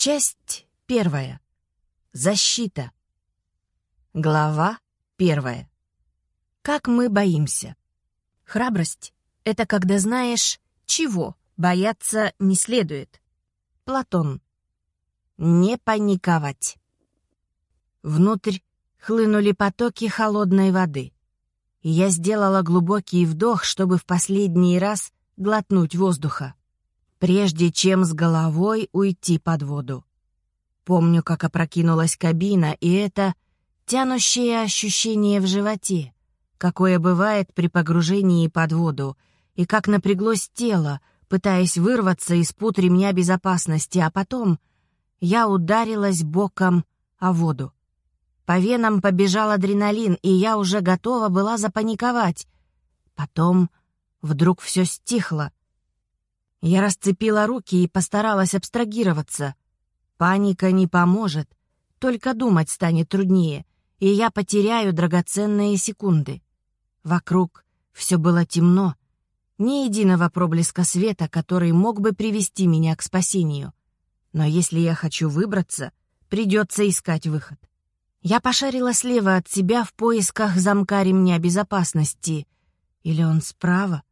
Часть первая. Защита. Глава первая. Как мы боимся. Храбрость — это когда знаешь, чего бояться не следует. Платон. Не паниковать. Внутрь хлынули потоки холодной воды. Я сделала глубокий вдох, чтобы в последний раз глотнуть воздуха прежде чем с головой уйти под воду. Помню, как опрокинулась кабина, и это тянущее ощущение в животе, какое бывает при погружении под воду, и как напряглось тело, пытаясь вырваться из пут ремня безопасности, а потом я ударилась боком о воду. По венам побежал адреналин, и я уже готова была запаниковать. Потом вдруг все стихло, я расцепила руки и постаралась абстрагироваться. Паника не поможет, только думать станет труднее, и я потеряю драгоценные секунды. Вокруг все было темно, ни единого проблеска света, который мог бы привести меня к спасению. Но если я хочу выбраться, придется искать выход. Я пошарила слева от себя в поисках замка ремня безопасности. Или он справа?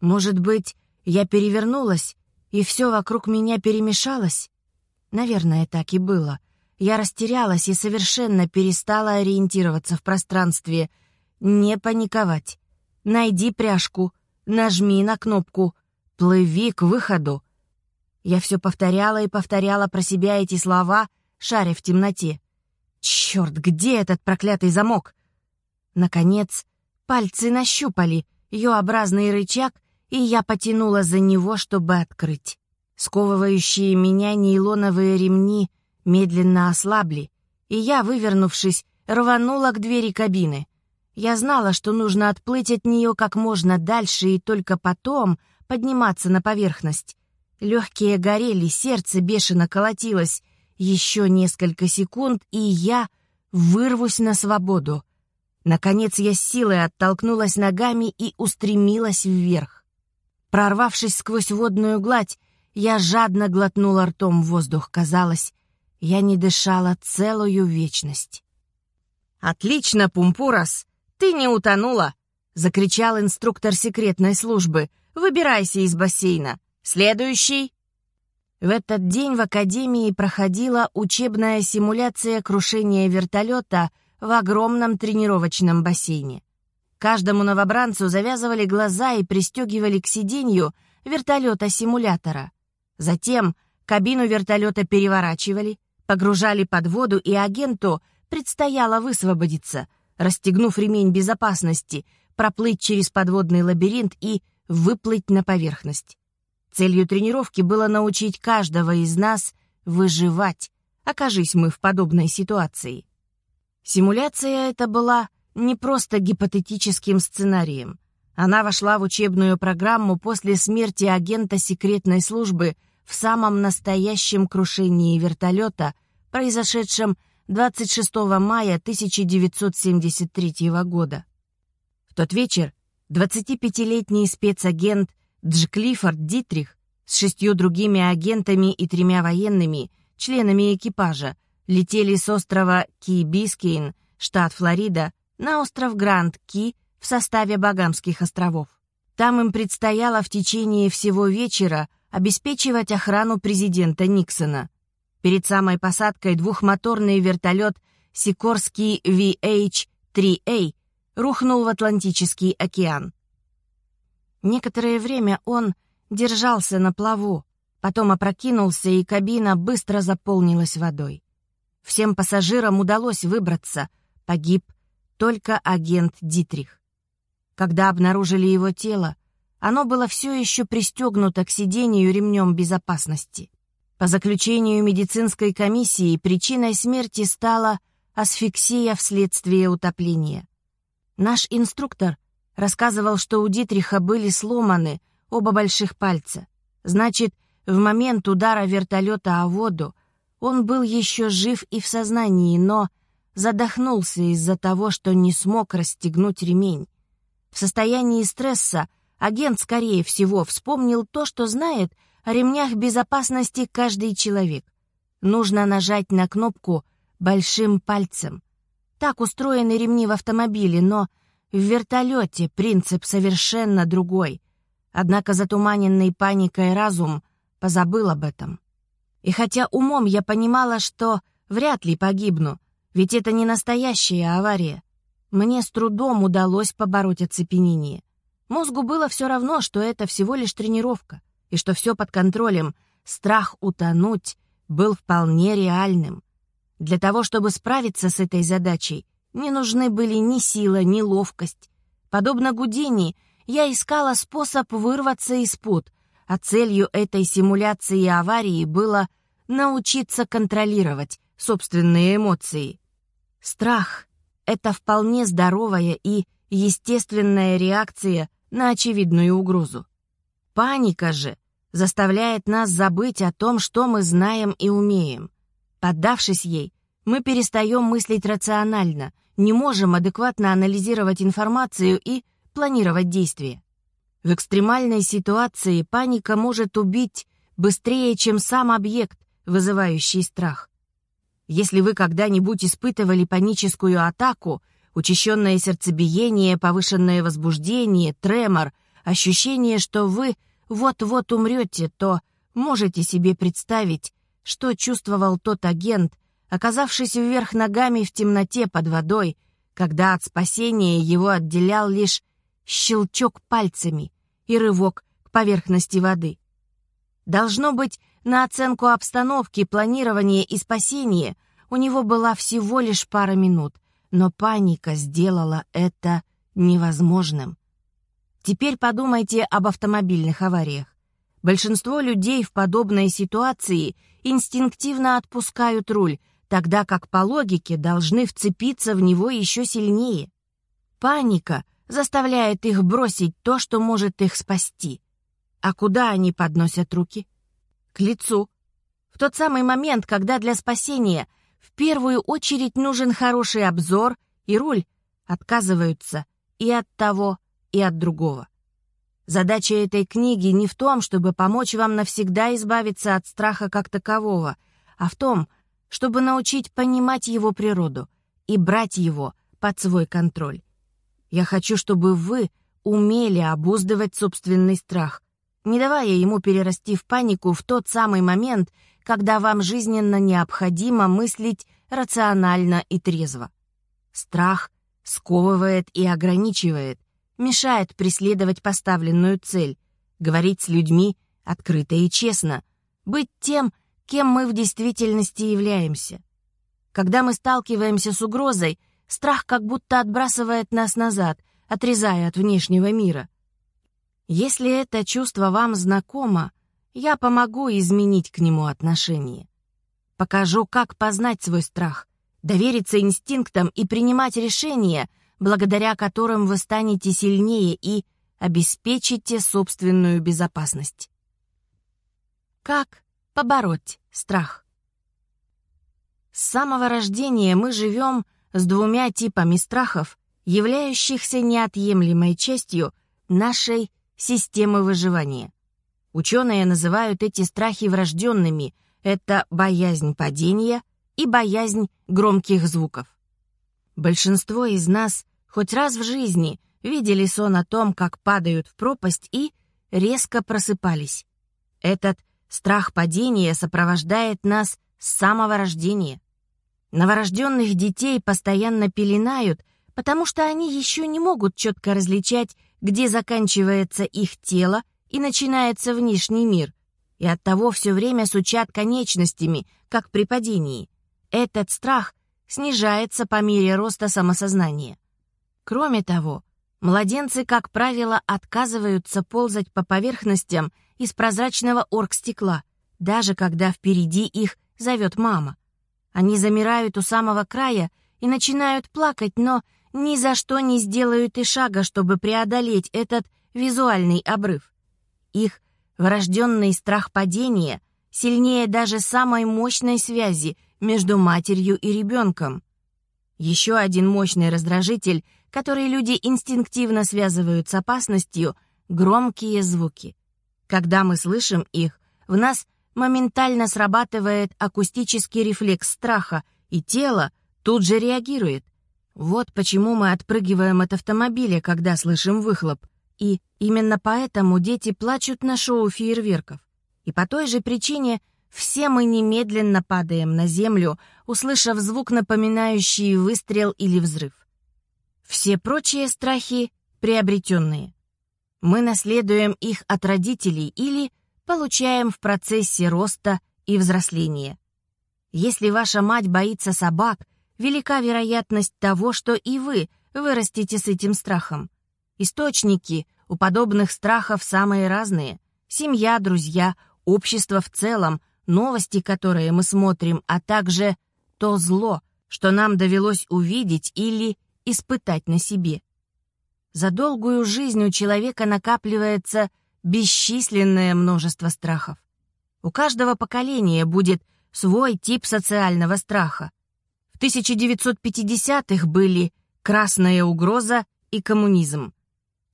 Может быть, я перевернулась, и все вокруг меня перемешалось. Наверное, так и было. Я растерялась и совершенно перестала ориентироваться в пространстве. Не паниковать. Найди пряжку, нажми на кнопку, плыви к выходу. Я все повторяла и повторяла про себя эти слова, шаря в темноте. Черт, где этот проклятый замок? Наконец, пальцы нащупали Ё-образный рычаг — и я потянула за него, чтобы открыть. Сковывающие меня нейлоновые ремни медленно ослабли, и я, вывернувшись, рванула к двери кабины. Я знала, что нужно отплыть от нее как можно дальше и только потом подниматься на поверхность. Легкие горели, сердце бешено колотилось. Еще несколько секунд, и я вырвусь на свободу. Наконец я с силой оттолкнулась ногами и устремилась вверх. Прорвавшись сквозь водную гладь, я жадно глотнула ртом воздух. Казалось, я не дышала целую вечность. «Отлично, Пумпурас! Ты не утонула!» — закричал инструктор секретной службы. «Выбирайся из бассейна! Следующий!» В этот день в Академии проходила учебная симуляция крушения вертолета в огромном тренировочном бассейне. Каждому новобранцу завязывали глаза и пристегивали к сиденью вертолета-симулятора. Затем кабину вертолета переворачивали, погружали под воду, и агенту предстояло высвободиться, расстегнув ремень безопасности, проплыть через подводный лабиринт и выплыть на поверхность. Целью тренировки было научить каждого из нас выживать, окажись мы в подобной ситуации. Симуляция эта была не просто гипотетическим сценарием. Она вошла в учебную программу после смерти агента секретной службы в самом настоящем крушении вертолета, произошедшем 26 мая 1973 года. В тот вечер 25-летний спецагент Дж. Клиффорд Дитрих с шестью другими агентами и тремя военными, членами экипажа, летели с острова Ки-Бискейн, штат Флорида, на остров Гранд-Ки в составе Багамских островов. Там им предстояло в течение всего вечера обеспечивать охрану президента Никсона. Перед самой посадкой двухмоторный вертолет Сикорский VH-3A рухнул в Атлантический океан. Некоторое время он держался на плаву, потом опрокинулся, и кабина быстро заполнилась водой. Всем пассажирам удалось выбраться, погиб только агент Дитрих. Когда обнаружили его тело, оно было все еще пристегнуто к сидению ремнем безопасности. По заключению медицинской комиссии причиной смерти стала асфиксия вследствие утопления. Наш инструктор рассказывал, что у Дитриха были сломаны оба больших пальца. Значит, в момент удара вертолета о воду он был еще жив и в сознании, но задохнулся из-за того, что не смог расстегнуть ремень. В состоянии стресса агент, скорее всего, вспомнил то, что знает о ремнях безопасности каждый человек. нужно нажать на кнопку большим пальцем. Так устроены ремни в автомобиле, но в вертолете принцип совершенно другой. Однако затуманенный паникой разум позабыл об этом. И хотя умом я понимала, что вряд ли погибну, ведь это не настоящая авария, мне с трудом удалось побороть оцепенение. Мозгу было все равно, что это всего лишь тренировка, и что все под контролем. Страх утонуть был вполне реальным. Для того, чтобы справиться с этой задачей, не нужны были ни сила, ни ловкость. Подобно Гудини, я искала способ вырваться из пут, а целью этой симуляции аварии было научиться контролировать собственные эмоции. Страх — это вполне здоровая и естественная реакция на очевидную угрозу. Паника же заставляет нас забыть о том, что мы знаем и умеем. Поддавшись ей, мы перестаем мыслить рационально, не можем адекватно анализировать информацию и планировать действия. В экстремальной ситуации паника может убить быстрее, чем сам объект, вызывающий страх. Если вы когда-нибудь испытывали паническую атаку, учащенное сердцебиение, повышенное возбуждение, тремор, ощущение, что вы вот-вот умрете, то можете себе представить, что чувствовал тот агент, оказавшись вверх ногами в темноте под водой, когда от спасения его отделял лишь щелчок пальцами и рывок к поверхности воды. Должно быть, на оценку обстановки, планирование и спасение у него была всего лишь пара минут, но паника сделала это невозможным. Теперь подумайте об автомобильных авариях. Большинство людей в подобной ситуации инстинктивно отпускают руль, тогда как по логике должны вцепиться в него еще сильнее. Паника заставляет их бросить то, что может их спасти. А куда они подносят руки? К лицу. В тот самый момент, когда для спасения в первую очередь нужен хороший обзор и руль, отказываются и от того, и от другого. Задача этой книги не в том, чтобы помочь вам навсегда избавиться от страха как такового, а в том, чтобы научить понимать его природу и брать его под свой контроль. Я хочу, чтобы вы умели обуздывать собственный страх, не давая ему перерасти в панику в тот самый момент, когда вам жизненно необходимо мыслить рационально и трезво. Страх сковывает и ограничивает, мешает преследовать поставленную цель, говорить с людьми открыто и честно, быть тем, кем мы в действительности являемся. Когда мы сталкиваемся с угрозой, страх как будто отбрасывает нас назад, отрезая от внешнего мира. Если это чувство вам знакомо, я помогу изменить к нему отношение. Покажу, как познать свой страх, довериться инстинктам и принимать решения, благодаря которым вы станете сильнее и обеспечите собственную безопасность. Как побороть страх? С самого рождения мы живем с двумя типами страхов, являющихся неотъемлемой частью нашей системы выживания. Ученые называют эти страхи врожденными. Это боязнь падения и боязнь громких звуков. Большинство из нас хоть раз в жизни видели сон о том, как падают в пропасть и резко просыпались. Этот страх падения сопровождает нас с самого рождения. Новорожденных детей постоянно пеленают, потому что они еще не могут четко различать, где заканчивается их тело и начинается внешний мир, и оттого все время сучат конечностями, как при падении. Этот страх снижается по мере роста самосознания. Кроме того, младенцы, как правило, отказываются ползать по поверхностям из прозрачного оргстекла, даже когда впереди их зовет мама. Они замирают у самого края и начинают плакать, но ни за что не сделают и шага, чтобы преодолеть этот визуальный обрыв. Их врожденный страх падения сильнее даже самой мощной связи между матерью и ребенком. Еще один мощный раздражитель, который люди инстинктивно связывают с опасностью — громкие звуки. Когда мы слышим их, в нас моментально срабатывает акустический рефлекс страха, и тело тут же реагирует. Вот почему мы отпрыгиваем от автомобиля, когда слышим выхлоп. И именно поэтому дети плачут на шоу фейерверков. И по той же причине все мы немедленно падаем на землю, услышав звук, напоминающий выстрел или взрыв. Все прочие страхи приобретенные. Мы наследуем их от родителей или получаем в процессе роста и взросления. Если ваша мать боится собак, велика вероятность того, что и вы вырастете с этим страхом. Источники у подобных страхов самые разные. Семья, друзья, общество в целом, новости, которые мы смотрим, а также то зло, что нам довелось увидеть или испытать на себе. За долгую жизнь у человека накапливается бесчисленное множество страхов. У каждого поколения будет свой тип социального страха. В 1950-х были красная угроза и коммунизм.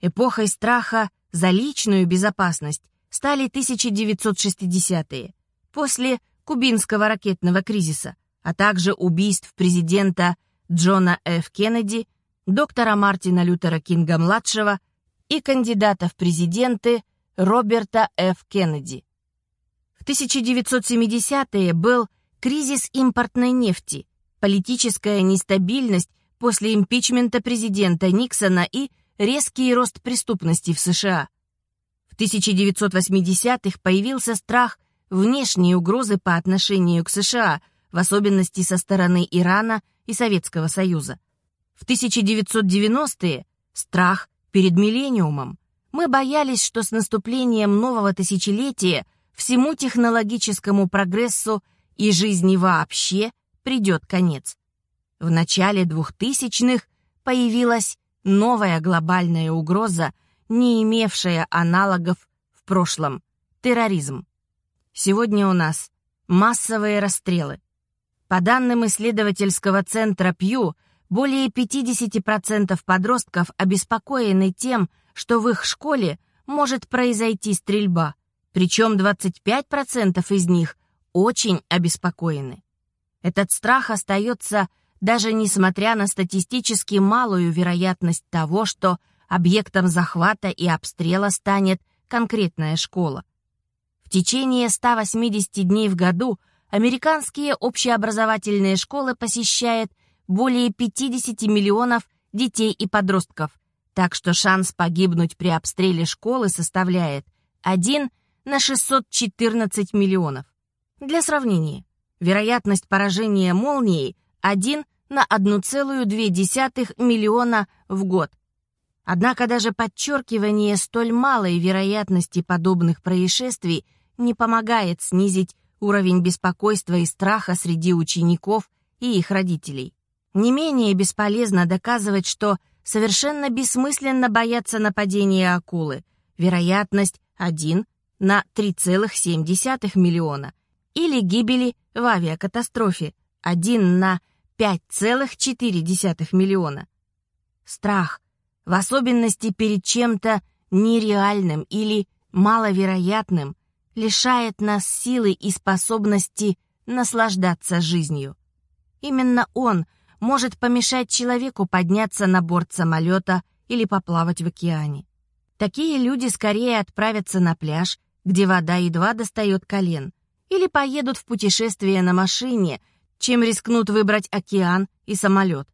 Эпохой страха за личную безопасность стали 1960-е, после кубинского ракетного кризиса, а также убийств президента Джона Ф. Кеннеди, доктора Мартина Лютера Кинга-младшего и кандидата в президенты Роберта Ф. Кеннеди. В 1970-е был кризис импортной нефти, политическая нестабильность после импичмента президента Никсона и резкий рост преступности в США. В 1980-х появился страх внешней угрозы по отношению к США, в особенности со стороны Ирана и Советского Союза. В 1990-е страх перед миллениумом. Мы боялись, что с наступлением нового тысячелетия всему технологическому прогрессу и жизни вообще придет конец. В начале 2000-х появилась новая глобальная угроза, не имевшая аналогов в прошлом – терроризм. Сегодня у нас массовые расстрелы. По данным исследовательского центра Пью, более 50% подростков обеспокоены тем, что в их школе может произойти стрельба, причем 25% из них очень обеспокоены. Этот страх остается даже несмотря на статистически малую вероятность того, что объектом захвата и обстрела станет конкретная школа. В течение 180 дней в году американские общеобразовательные школы посещает более 50 миллионов детей и подростков, так что шанс погибнуть при обстреле школы составляет 1 на 614 миллионов. Для сравнения, вероятность поражения молнией 1 на 1,2 миллиона в год. Однако даже подчеркивание столь малой вероятности подобных происшествий не помогает снизить уровень беспокойства и страха среди учеников и их родителей. Не менее бесполезно доказывать, что совершенно бессмысленно бояться нападения акулы. Вероятность 1 на 3,7 миллиона. Или гибели в авиакатастрофе 1 на 5,4 миллиона. Страх, в особенности перед чем-то нереальным или маловероятным, лишает нас силы и способности наслаждаться жизнью. Именно он может помешать человеку подняться на борт самолета или поплавать в океане. Такие люди скорее отправятся на пляж, где вода едва достает колен, или поедут в путешествие на машине, чем рискнут выбрать океан и самолет.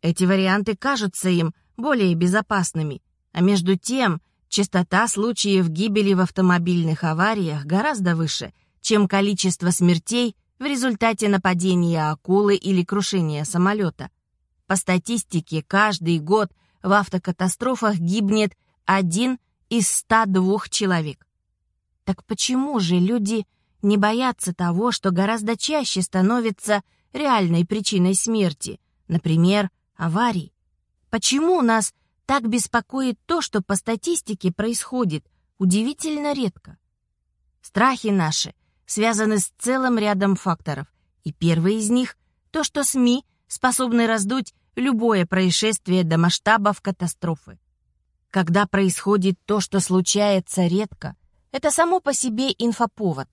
Эти варианты кажутся им более безопасными, а между тем частота случаев гибели в автомобильных авариях гораздо выше, чем количество смертей в результате нападения акулы или крушения самолета. По статистике, каждый год в автокатастрофах гибнет один из 102 человек. Так почему же люди не боятся того, что гораздо чаще становится реальной причиной смерти, например, аварий? Почему нас так беспокоит то, что по статистике происходит удивительно редко? Страхи наши связаны с целым рядом факторов. И первый из них — то, что СМИ способны раздуть любое происшествие до масштабов катастрофы. Когда происходит то, что случается редко, это само по себе инфоповод.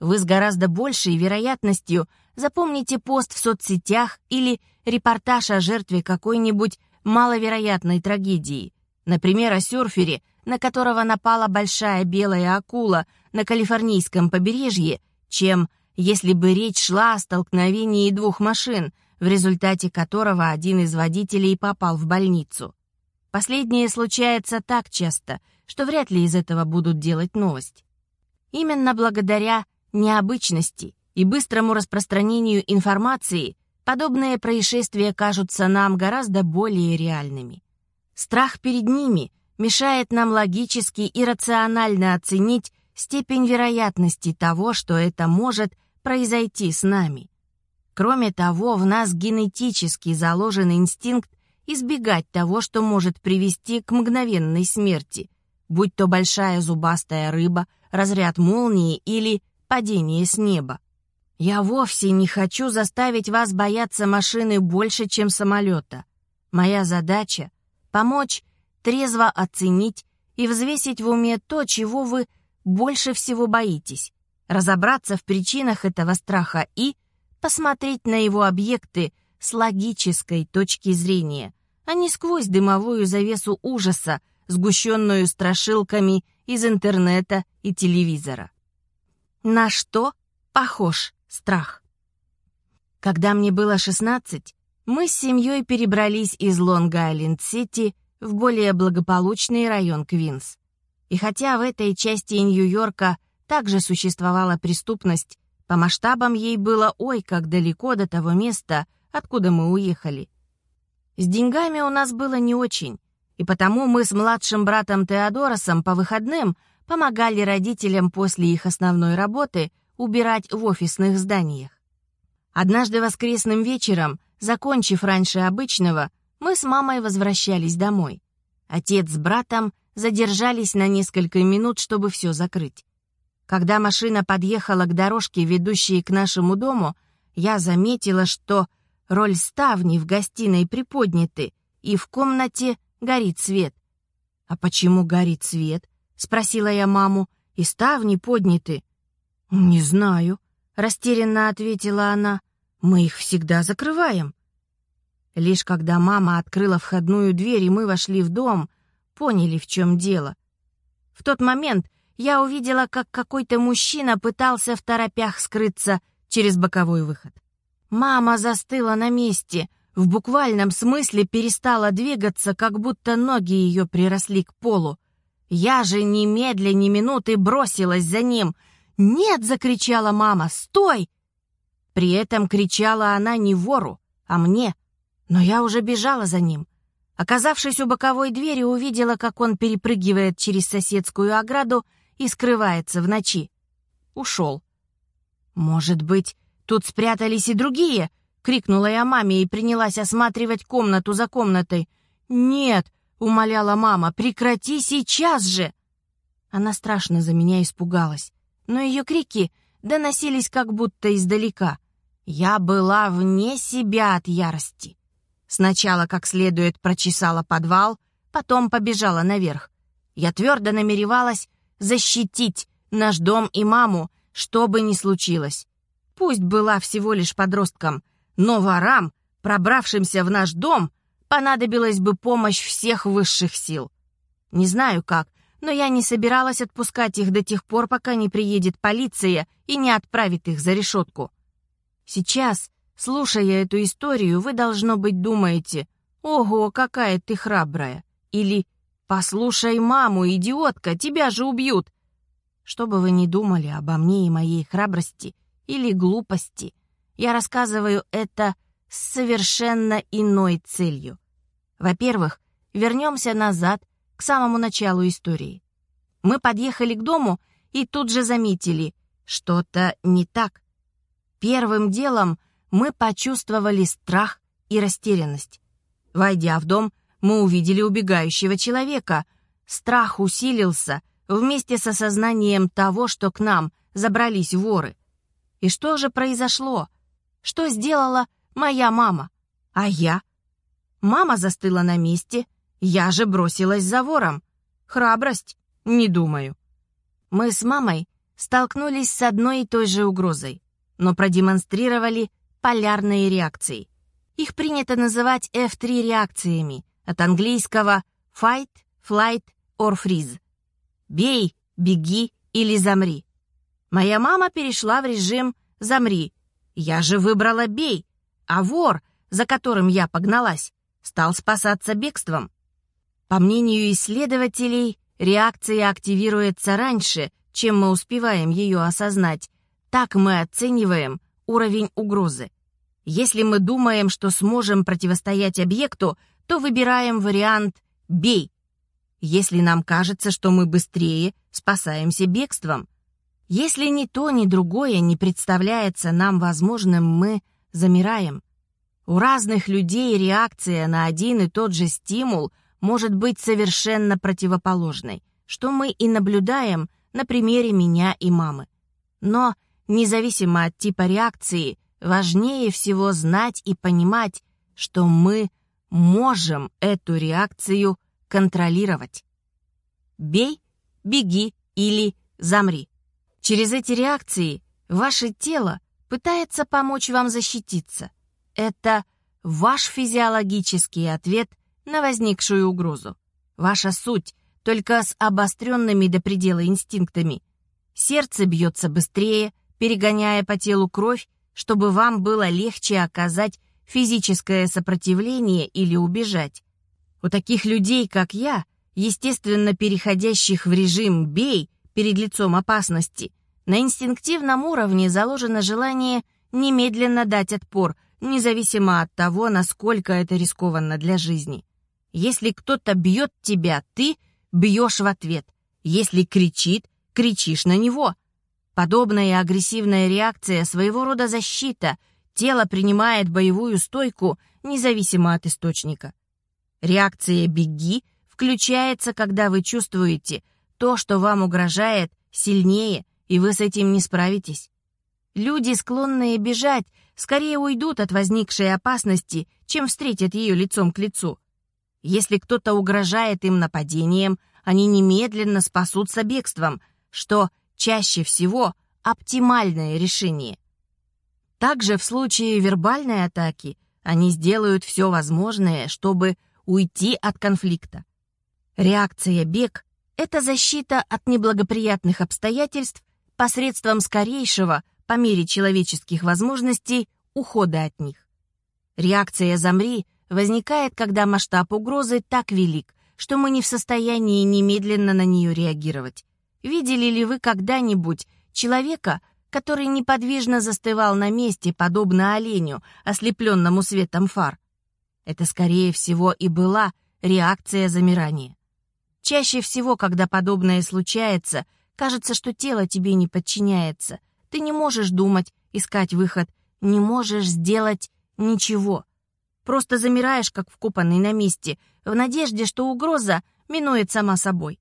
Вы с гораздо большей вероятностью запомните пост в соцсетях или репортаж о жертве какой-нибудь маловероятной трагедии. Например, о серфере, на которого напала большая белая акула на калифорнийском побережье, чем если бы речь шла о столкновении двух машин, в результате которого один из водителей попал в больницу. Последнее случается так часто, что вряд ли из этого будут делать новость. Именно благодаря необычности и быстрому распространению информации подобные происшествия кажутся нам гораздо более реальными. Страх перед ними мешает нам логически и рационально оценить степень вероятности того, что это может произойти с нами. Кроме того, в нас генетически заложен инстинкт избегать того, что может привести к мгновенной смерти, будь то большая зубастая рыба, разряд молнии или падение с неба. Я вовсе не хочу заставить вас бояться машины больше, чем самолета. Моя задача — помочь трезво оценить и взвесить в уме то, чего вы больше всего боитесь, разобраться в причинах этого страха и посмотреть на его объекты с логической точки зрения, а не сквозь дымовую завесу ужаса, сгущенную страшилками из интернета и телевизора. На что похож страх? Когда мне было 16, мы с семьей перебрались из Лонг-Айленд-Сити в более благополучный район Квинс. И хотя в этой части Нью-Йорка также существовала преступность, по масштабам ей было ой как далеко до того места, откуда мы уехали. С деньгами у нас было не очень, и потому мы с младшим братом Теодоросом по выходным помогали родителям после их основной работы убирать в офисных зданиях. Однажды воскресным вечером, закончив раньше обычного, мы с мамой возвращались домой. Отец с братом задержались на несколько минут, чтобы все закрыть. Когда машина подъехала к дорожке, ведущей к нашему дому, я заметила, что роль ставни в гостиной приподняты, и в комнате горит свет. «А почему горит свет?» — спросила я маму. «И ставни подняты». «Не знаю», — растерянно ответила она. «Мы их всегда закрываем». Лишь когда мама открыла входную дверь, и мы вошли в дом, поняли, в чем дело. В тот момент я увидела, как какой-то мужчина пытался в торопях скрыться через боковой выход. Мама застыла на месте, в буквальном смысле перестала двигаться, как будто ноги ее приросли к полу. Я же немедля ни минуты бросилась за ним. «Нет!» — закричала мама. «Стой!» При этом кричала она не вору, а мне. Но я уже бежала за ним. Оказавшись у боковой двери, увидела, как он перепрыгивает через соседскую ограду и скрывается в ночи. Ушел. «Может быть, тут спрятались и другие?» — крикнула я маме и принялась осматривать комнату за комнатой. «Нет!» — умоляла мама. «Прекрати сейчас же!» Она страшно за меня испугалась, но ее крики доносились как будто издалека. Я была вне себя от ярости. Сначала как следует прочесала подвал, потом побежала наверх. Я твердо намеревалась защитить наш дом и маму, что бы ни случилось. Пусть была всего лишь подростком, но ворам, пробравшимся в наш дом, понадобилась бы помощь всех высших сил. Не знаю как, но я не собиралась отпускать их до тех пор, пока не приедет полиция и не отправит их за решетку. Сейчас, слушая эту историю, вы, должно быть, думаете, «Ого, какая ты храбрая!» или «Послушай маму, идиотка, тебя же убьют!» Что бы вы ни думали обо мне и моей храбрости или глупости, я рассказываю это с совершенно иной целью. Во-первых, вернемся назад к самому началу истории. Мы подъехали к дому и тут же заметили, что-то не так. Первым делом мы почувствовали страх и растерянность. Войдя в дом, мы увидели убегающего человека. Страх усилился вместе с осознанием того, что к нам забрались воры. И что же произошло? Что сделала моя мама? А я? Мама застыла на месте, я же бросилась за вором. Храбрость? Не думаю. Мы с мамой столкнулись с одной и той же угрозой, но продемонстрировали полярные реакции. Их принято называть F3 реакциями, от английского fight, flight or freeze. Бей, беги или замри. Моя мама перешла в режим «замри». Я же выбрала «бей», а вор, за которым я погналась, стал спасаться бегством. По мнению исследователей, реакция активируется раньше, чем мы успеваем ее осознать. Так мы оцениваем уровень угрозы. Если мы думаем, что сможем противостоять объекту, то выбираем вариант «бей». Если нам кажется, что мы быстрее, спасаемся бегством. Если ни то, ни другое не представляется нам возможным, мы замираем. У разных людей реакция на один и тот же стимул может быть совершенно противоположной, что мы и наблюдаем на примере меня и мамы. Но, независимо от типа реакции, важнее всего знать и понимать, что мы можем эту реакцию контролировать. Бей, беги или замри. Через эти реакции ваше тело пытается помочь вам защититься. Это ваш физиологический ответ на возникшую угрозу. Ваша суть, только с обостренными до предела инстинктами. Сердце бьется быстрее, перегоняя по телу кровь, чтобы вам было легче оказать физическое сопротивление или убежать. У таких людей, как я, естественно переходящих в режим «бей» перед лицом опасности, на инстинктивном уровне заложено желание немедленно дать отпор, независимо от того, насколько это рискованно для жизни. Если кто-то бьет тебя, ты бьешь в ответ. Если кричит, кричишь на него. Подобная агрессивная реакция своего рода защита. Тело принимает боевую стойку, независимо от источника. Реакция «беги» включается, когда вы чувствуете, то, что вам угрожает, сильнее, и вы с этим не справитесь. Люди, склонные бежать, скорее уйдут от возникшей опасности, чем встретят ее лицом к лицу. Если кто-то угрожает им нападением, они немедленно спасутся бегством, что чаще всего оптимальное решение. Также в случае вербальной атаки они сделают все возможное, чтобы уйти от конфликта. Реакция бег — это защита от неблагоприятных обстоятельств посредством скорейшего, по мере человеческих возможностей, ухода от них. Реакция «замри» возникает, когда масштаб угрозы так велик, что мы не в состоянии немедленно на нее реагировать. Видели ли вы когда-нибудь человека, который неподвижно застывал на месте, подобно оленю, ослепленному светом фар? Это, скорее всего, и была реакция замирания. Чаще всего, когда подобное случается, кажется, что тело тебе не подчиняется. Ты не можешь думать, искать выход, не можешь сделать ничего. Просто замираешь, как вкопанный на месте, в надежде, что угроза минует сама собой.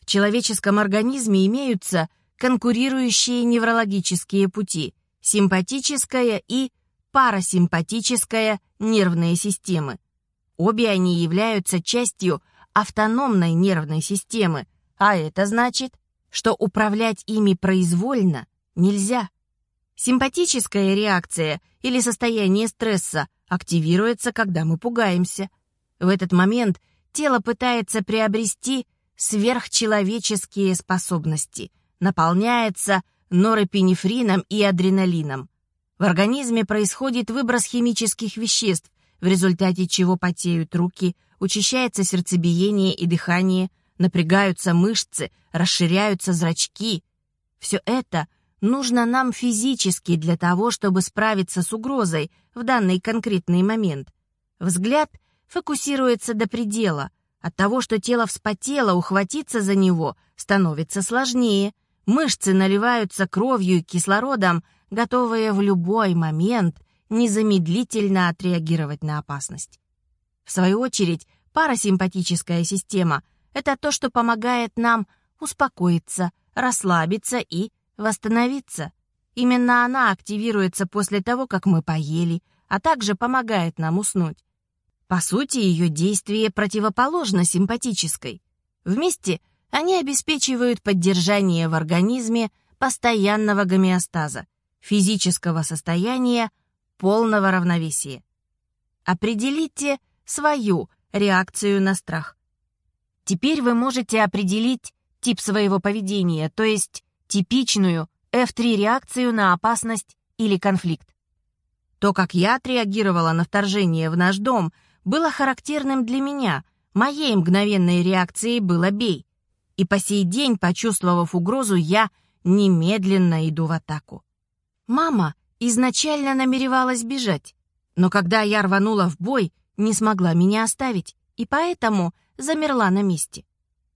В человеческом организме имеются конкурирующие неврологические пути – симпатическая и парасимпатическая нервные системы. Обе они являются частью автономной нервной системы, а это значит, что управлять ими произвольно нельзя. Симпатическая реакция или состояние стресса активируется, когда мы пугаемся. В этот момент тело пытается приобрести сверхчеловеческие способности, наполняется норопинефрином и адреналином. В организме происходит выброс химических веществ, в результате чего потеют руки, учащается сердцебиение и дыхание, напрягаются мышцы, расширяются зрачки. Все это нужно нам физически для того, чтобы справиться с угрозой в данный конкретный момент. Взгляд фокусируется до предела. От того, что тело вспотело, ухватиться за него становится сложнее. Мышцы наливаются кровью и кислородом, готовые в любой момент незамедлительно отреагировать на опасность. В свою очередь, парасимпатическая система — это то, что помогает нам успокоиться, расслабиться и восстановиться. Именно она активируется после того, как мы поели, а также помогает нам уснуть. По сути, ее действие противоположно симпатической. Вместе Они обеспечивают поддержание в организме постоянного гомеостаза, физического состояния, полного равновесия. Определите свою реакцию на страх. Теперь вы можете определить тип своего поведения, то есть типичную F3 реакцию на опасность или конфликт. То, как я отреагировала на вторжение в наш дом, было характерным для меня. Моей мгновенной реакцией было «бей». И по сей день, почувствовав угрозу, я немедленно иду в атаку. Мама изначально намеревалась бежать, но когда я рванула в бой, не смогла меня оставить, и поэтому замерла на месте.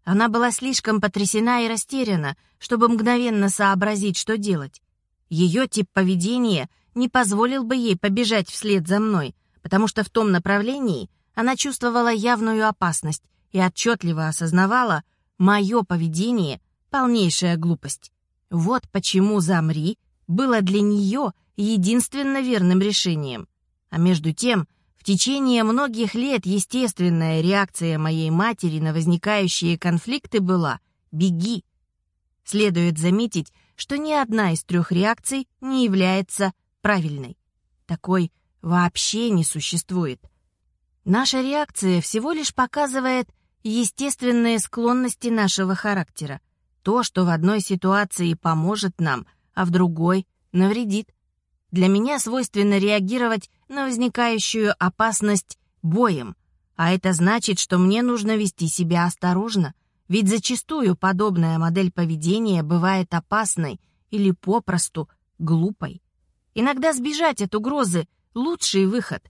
Она была слишком потрясена и растеряна, чтобы мгновенно сообразить, что делать. Ее тип поведения не позволил бы ей побежать вслед за мной, потому что в том направлении она чувствовала явную опасность и отчетливо осознавала, мое поведение — полнейшая глупость. Вот почему «замри» было для нее единственно верным решением. А между тем, течение многих лет естественная реакция моей матери на возникающие конфликты была «беги». Следует заметить, что ни одна из трех реакций не является правильной. Такой вообще не существует. Наша реакция всего лишь показывает естественные склонности нашего характера. То, что в одной ситуации поможет нам, а в другой навредит. Для меня свойственно реагировать на возникающую опасность боем, а это значит, что мне нужно вести себя осторожно, ведь зачастую подобная модель поведения бывает опасной или попросту глупой. Иногда сбежать от угрозы — лучший выход.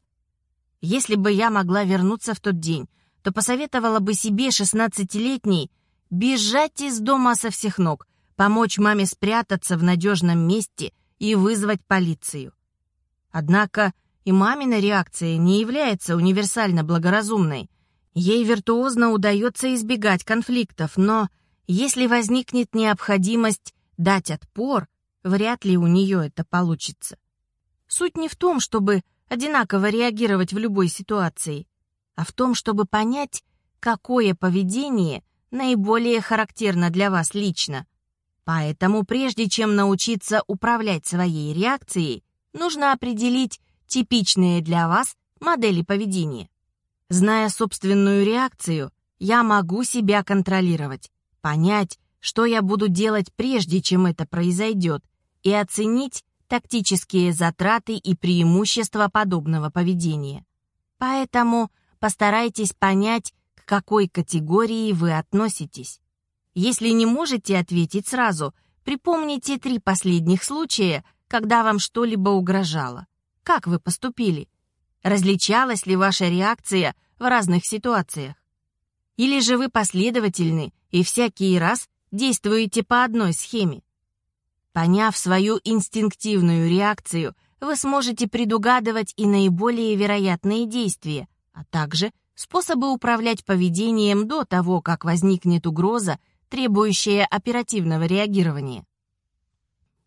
Если бы я могла вернуться в тот день, то посоветовала бы себе, шестнадцатилетней, бежать из дома со всех ног, помочь маме спрятаться в надежном месте и вызвать полицию. Однако и мамина реакция не является универсально благоразумной. Ей виртуозно удается избегать конфликтов, но если возникнет необходимость дать отпор, вряд ли у нее это получится. Суть не в том, чтобы одинаково реагировать в любой ситуации, а в том, чтобы понять, какое поведение наиболее характерно для вас лично. Поэтому прежде чем научиться управлять своей реакцией, нужно определить типичные для вас модели поведения. Зная собственную реакцию, я могу себя контролировать, понять, что я буду делать прежде, чем это произойдет, и оценить тактические затраты и преимущества подобного поведения. Поэтому постарайтесь понять, к какой категории вы относитесь. Если не можете ответить сразу, припомните три последних случая, когда вам что-либо угрожало. Как вы поступили? Различалась ли ваша реакция в разных ситуациях? Или же вы последовательны и всякий раз действуете по одной схеме? Поняв свою инстинктивную реакцию, вы сможете предугадывать и наиболее вероятные действия, а также способы управлять поведением до того, как возникнет угроза, требующая оперативного реагирования.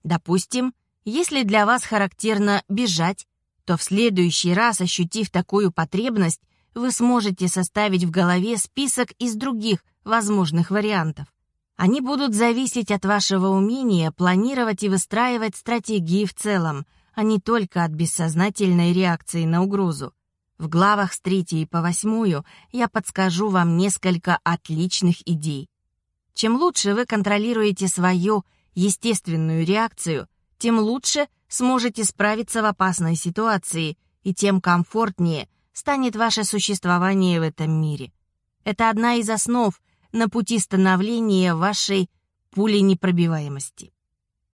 Допустим, если для вас характерно бежать, то в следующий раз, ощутив такую потребность, вы сможете составить в голове список из других возможных вариантов. Они будут зависеть от вашего умения планировать и выстраивать стратегии в целом, а не только от бессознательной реакции на угрозу. В главах с третьей по восьмую я подскажу вам несколько отличных идей. Чем лучше вы контролируете свою естественную реакцию, тем лучше сможете справиться в опасной ситуации, и тем комфортнее станет ваше существование в этом мире. Это одна из основ на пути становления вашей пуленепробиваемости.